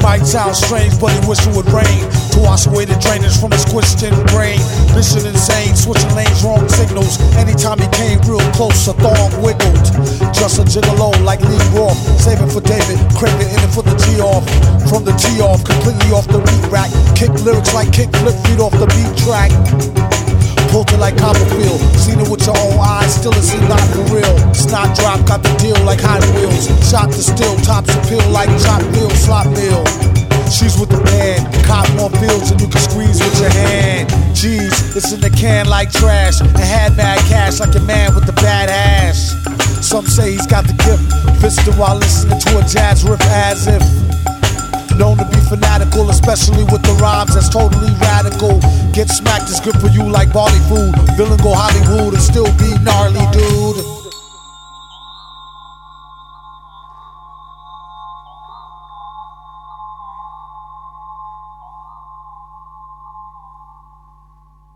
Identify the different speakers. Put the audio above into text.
Speaker 1: might sound strange, but he wish it would rain to wash away the drainage from his questioned brain. Mission insane, switching lanes, wrong signals. Anytime he came real close, a thong wiggled. Just a gigolo like Lee Roth, saving for David, craving in it for the G off. From the T off, completely off the beat rack. Kick lyrics like kick flip feet off the beat track. Pulled it like Copperfield. Seen it with your own eyes, still it seemed not for real. Snot drop, got the deal like Hot Wheels. Shot the steel, tops appeal like chop slot bill. She's with the band, cop more fields and you can squeeze with your hand. Jeez, it's in the can like trash. And had mad cash like a man with the bad ass. Some say he's got the gift, fisted while listening to a jazz riff as if. Known to be fanatical, especially with the rhymes that's totally radical. Get smacked is good for you like barley food. Villain go Hollywood and still be gnarly, dude.